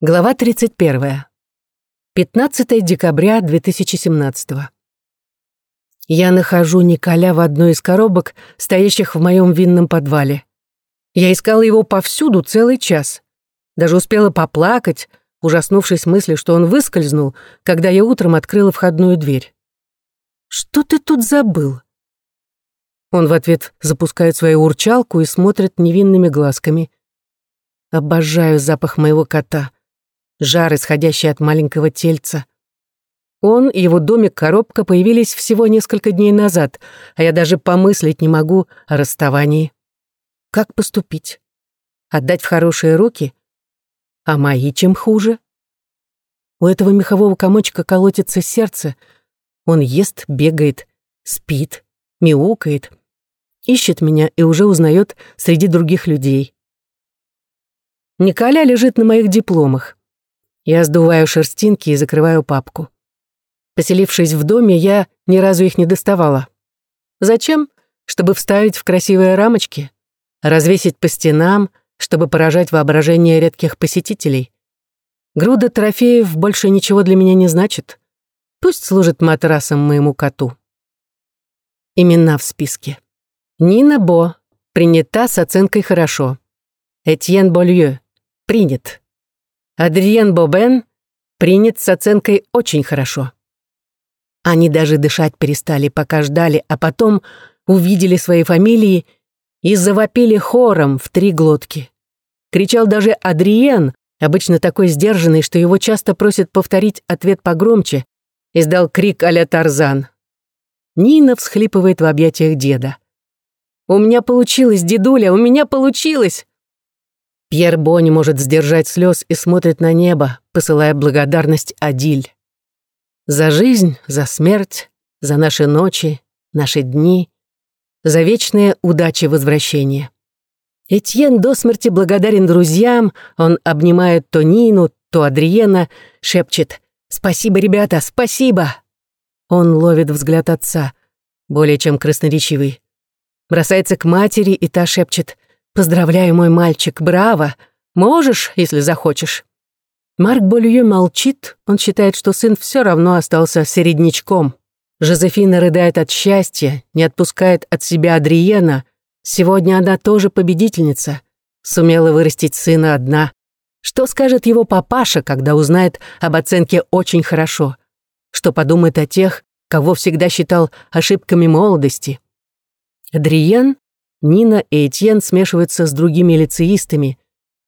Глава 31. 15 декабря 2017. Я нахожу Николя в одной из коробок, стоящих в моем винном подвале. Я искала его повсюду целый час. Даже успела поплакать, ужаснувшись мысли, что он выскользнул, когда я утром открыла входную дверь. «Что ты тут забыл?» Он в ответ запускает свою урчалку и смотрит невинными глазками. Обожаю запах моего кота — жар, исходящий от маленького тельца. Он и его домик-коробка появились всего несколько дней назад, а я даже помыслить не могу о расставании. Как поступить? Отдать в хорошие руки? А мои чем хуже? У этого мехового комочка колотится сердце. Он ест, бегает, спит, мяукает, ищет меня и уже узнает среди других людей. Николя лежит на моих дипломах. Я сдуваю шерстинки и закрываю папку. Поселившись в доме, я ни разу их не доставала. Зачем? Чтобы вставить в красивые рамочки, развесить по стенам, чтобы поражать воображение редких посетителей. Груда трофеев больше ничего для меня не значит. Пусть служит матрасом моему коту. Имена в списке. Нина Бо. Принята с оценкой «хорошо». Этьен Болье. Принят. Адриен Бобен принят с оценкой «очень хорошо». Они даже дышать перестали, пока ждали, а потом увидели свои фамилии и завопили хором в три глотки. Кричал даже Адриен, обычно такой сдержанный, что его часто просят повторить ответ погромче, издал крик а Тарзан. Нина всхлипывает в объятиях деда. «У меня получилось, дедуля, у меня получилось!» Пьер Бо может сдержать слез и смотрит на небо, посылая благодарность Адиль. За жизнь, за смерть, за наши ночи, наши дни, за вечные удачи возвращения. Этьен до смерти благодарен друзьям, он обнимает то Нину, то Адриена, шепчет «Спасибо, ребята, спасибо!» Он ловит взгляд отца, более чем красноречивый. Бросается к матери, и та шепчет «Поздравляю, мой мальчик, браво! Можешь, если захочешь». Марк Болье молчит, он считает, что сын все равно остался середнячком. Жозефина рыдает от счастья, не отпускает от себя Адриена. Сегодня она тоже победительница. Сумела вырастить сына одна. Что скажет его папаша, когда узнает об оценке «очень хорошо»? Что подумает о тех, кого всегда считал ошибками молодости? Адриен Нина и Этьен смешиваются с другими лицеистами.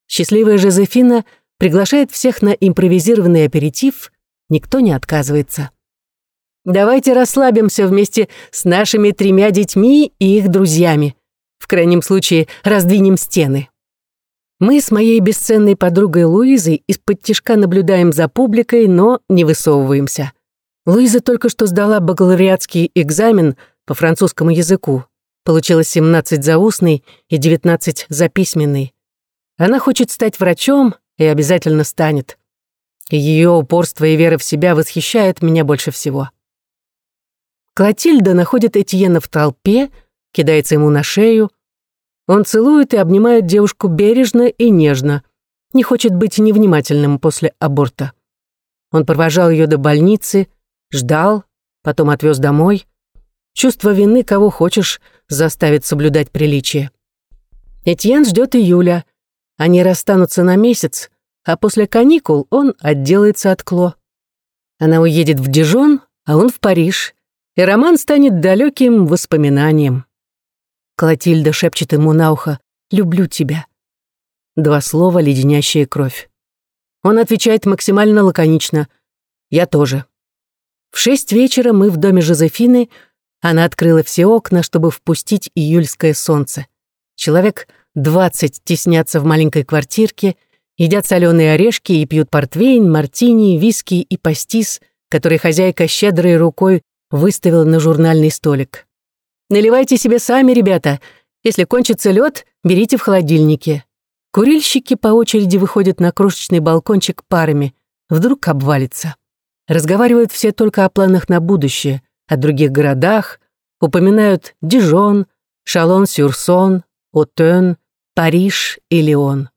Счастливая Жозефина приглашает всех на импровизированный аперитив, никто не отказывается. Давайте расслабимся вместе с нашими тремя детьми и их друзьями. В крайнем случае, раздвинем стены. Мы с моей бесценной подругой Луизой из-под тишка наблюдаем за публикой, но не высовываемся. Луиза только что сдала бакалавриатский экзамен по французскому языку. Получилось 17 за устный и 19 за письменный. Она хочет стать врачом и обязательно станет. И ее упорство и вера в себя восхищает меня больше всего. Клотильда находит Этьена в толпе, кидается ему на шею. Он целует и обнимает девушку бережно и нежно. Не хочет быть невнимательным после аборта. Он провожал ее до больницы, ждал, потом отвез домой. Чувство вины кого хочешь заставит соблюдать приличие. Этьен ждет июля. Они расстанутся на месяц, а после каникул он отделается от Кло. Она уедет в Дижон, а он в Париж, и роман станет далеким воспоминанием. Клотильда шепчет ему на ухо «Люблю тебя». Два слова, леденящие кровь. Он отвечает максимально лаконично «Я тоже». В шесть вечера мы в доме Жозефины – она открыла все окна, чтобы впустить июльское солнце. Человек двадцать теснятся в маленькой квартирке, едят соленые орешки и пьют портвейн, мартини, виски и пастис, который хозяйка щедрой рукой выставила на журнальный столик. «Наливайте себе сами, ребята. Если кончится лед, берите в холодильнике». Курильщики по очереди выходят на крошечный балкончик парами. Вдруг обвалится. Разговаривают все только о планах на будущее о других городах, упоминают Дижон, Шалон-Сюрсон, Отен, Париж и Лион.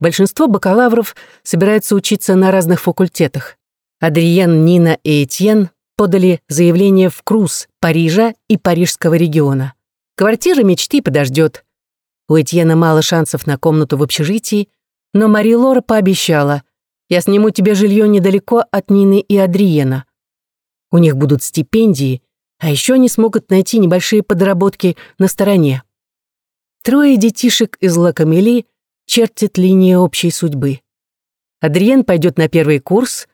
Большинство бакалавров собираются учиться на разных факультетах. Адриен, Нина и Этьен подали заявление в Круз, Парижа и Парижского региона. Квартира мечты подождет. У Этьена мало шансов на комнату в общежитии, но Мари Лора пообещала, «Я сниму тебе жилье недалеко от Нины и Адриена. У них будут стипендии, а еще они смогут найти небольшие подработки на стороне». Трое детишек из Лакамели чертят линии общей судьбы. Адриен пойдет на первый курс,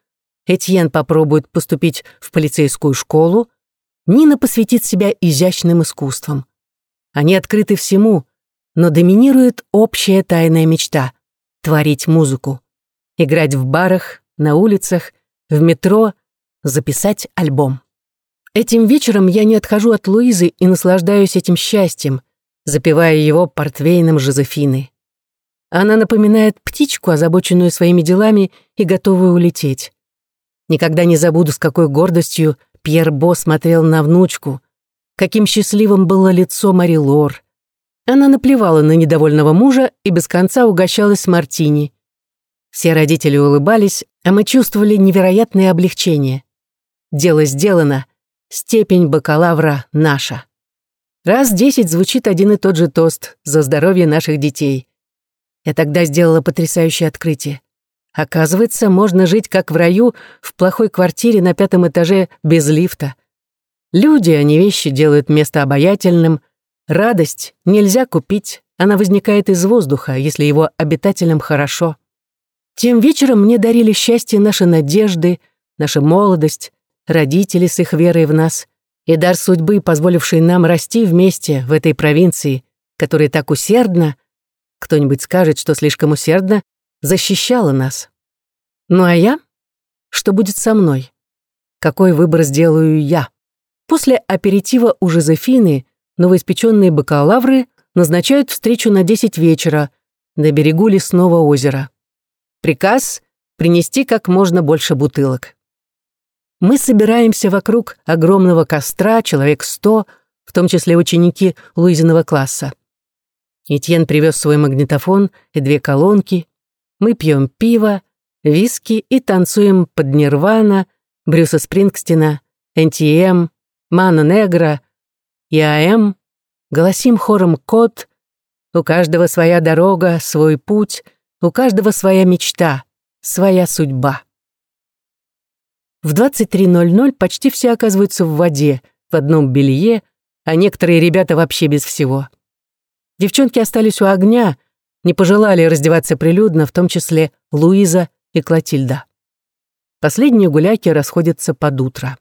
Этьен попробует поступить в полицейскую школу, Нина посвятит себя изящным искусствам. Они открыты всему, но доминирует общая тайная мечта — творить музыку. Играть в барах, на улицах, в метро, записать альбом. Этим вечером я не отхожу от Луизы и наслаждаюсь этим счастьем, запивая его портвейном Жозефины. Она напоминает птичку, озабоченную своими делами и готовую улететь. Никогда не забуду, с какой гордостью Пьер Бо смотрел на внучку, каким счастливым было лицо Мари Лор. Она наплевала на недовольного мужа и без конца угощалась мартини. Все родители улыбались, а мы чувствовали невероятное облегчение. Дело сделано, степень бакалавра наша. Раз десять звучит один и тот же тост за здоровье наших детей. Я тогда сделала потрясающее открытие. Оказывается, можно жить как в раю в плохой квартире на пятом этаже без лифта. Люди, а не вещи, делают место обаятельным. Радость нельзя купить, она возникает из воздуха, если его обитателям хорошо. Тем вечером мне дарили счастье наши надежды, наша молодость, родители с их верой в нас и дар судьбы, позволивший нам расти вместе в этой провинции, которая так усердно, кто-нибудь скажет, что слишком усердно, защищала нас. Ну а я? Что будет со мной? Какой выбор сделаю я? После аперитива у Жозефины новоиспеченные бакалавры назначают встречу на 10 вечера на берегу лесного озера. Приказ — принести как можно больше бутылок. Мы собираемся вокруг огромного костра, человек сто, в том числе ученики Луизиного класса. Этьен привез свой магнитофон и две колонки, мы пьем пиво, виски и танцуем под Нирвана, Брюса Спрингстина, NTM, Мана Негра, ИАМ, голосим хором «Кот», у каждого своя дорога, свой путь, у каждого своя мечта, своя судьба. В 23.00 почти все оказываются в воде, в одном белье, а некоторые ребята вообще без всего. Девчонки остались у огня, не пожелали раздеваться прилюдно, в том числе Луиза и Клотильда. Последние гуляки расходятся под утро.